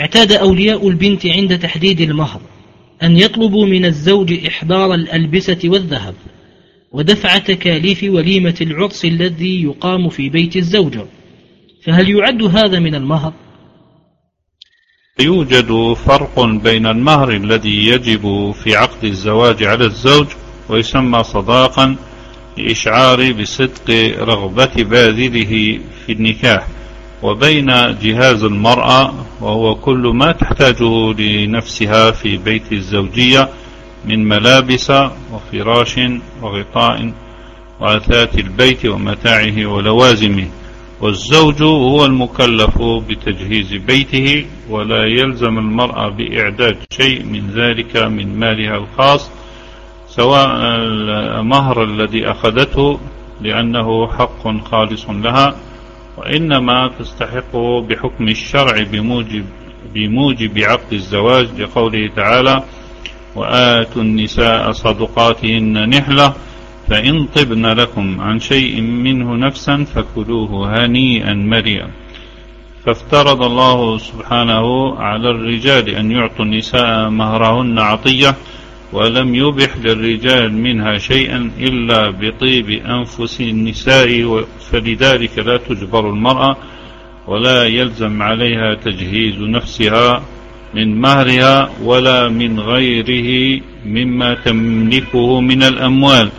اعتاد أولياء البنت عند تحديد المهر أن يطلبوا من الزوج إحضار الألبسة والذهب ودفع تكاليف وليمة العرس الذي يقام في بيت الزوجة فهل يعد هذا من المهر؟ يوجد فرق بين المهر الذي يجب في عقد الزواج على الزوج ويسمى صداقا لإشعار بصدق رغبة باذله في النكاح وبين جهاز المرأة وهو كل ما تحتاجه لنفسها في بيت الزوجية من ملابس وفراش وغطاء وأثاث البيت ومتاعه ولوازمه. والزوج هو المكلف بتجهيز بيته ولا يلزم المرأة بإعداد شيء من ذلك من مالها الخاص سواء المهر الذي أخذته لأنه حق خالص لها وإنما تستحقه بحكم الشرع بموجب, بموجب عقد الزواج لقوله تعالى وآتوا النساء صدقاتهن نحلة فإن طبن لكم عن شيء منه نفسا فكلوه هنيئا مريا فافترض الله سبحانه على الرجال أن يعطوا النساء مهرهن عطية ولم يبح للرجال منها شيئا إلا بطيب أنفس النساء فلذلك لا تجبر المرأة ولا يلزم عليها تجهيز نفسها من مهرها ولا من غيره مما تملكه من الأموال.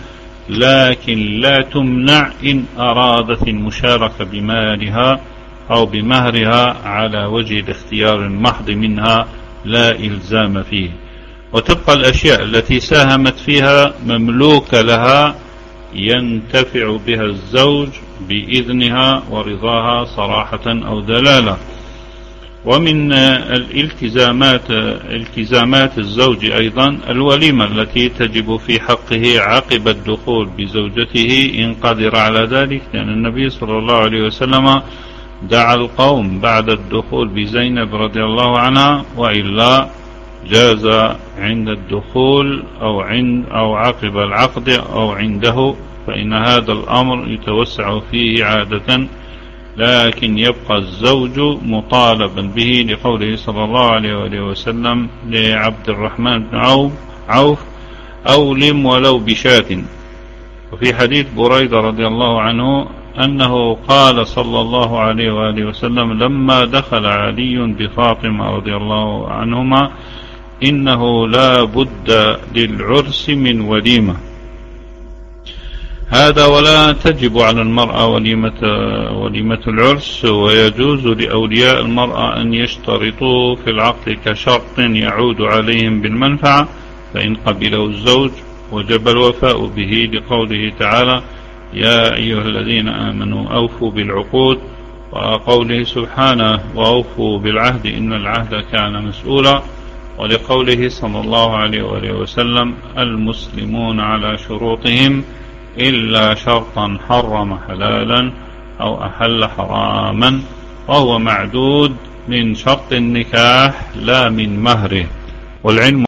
لكن لا تمنع إن أرادت المشاركة بمالها أو بمهرها على وجه الاختيار المحض منها لا إلزام فيه. وتبقى الأشياء التي ساهمت فيها مملوك لها ينتفع بها الزوج بإذنها ورضاها صراحة أو دلالة. ومن الالتزامات التزامات الزوج أيضا الوليمة التي تجب في حقه عقب الدخول بزوجته إن قدر على ذلك لأن النبي صلى الله عليه وسلم دعا القوم بعد الدخول بزينب رضي الله عنها وإلا جاز عند الدخول أو عند أو عقب العقد أو عنده فإن هذا الأمر يتوسع فيه عادة لكن يبقى الزوج مطالبا به لقوله صلى الله عليه وسلم لعبد الرحمن بن عوف عوف أولم ولو بشاة. وفي حديث بريدة رضي الله عنه أنه قال صلى الله عليه وآله وسلم لما دخل علي بفاطمة رضي الله عنهما إنه لا بد للعرس من وليمة. هذا ولا تجب على المرأة وليمة, وليمة العرس ويجوز لأولياء المرأة أن يشترطوا في العقد كشرط يعود عليهم بالمنفعة فإن قبله الزوج وجب الوفاء به لقوله تعالى يا أيها الذين آمنوا أوفوا بالعقود. وقوله سبحانه وأوفوا بالعهد إن العهد كان مسؤولا. ولقوله صلى الله عليه وآله وسلم المسلمون على شروطهم إلا شرطا حرم حلالا أو أحل حراما وهو معدود من شرط النكاح لا من مهره. والعلم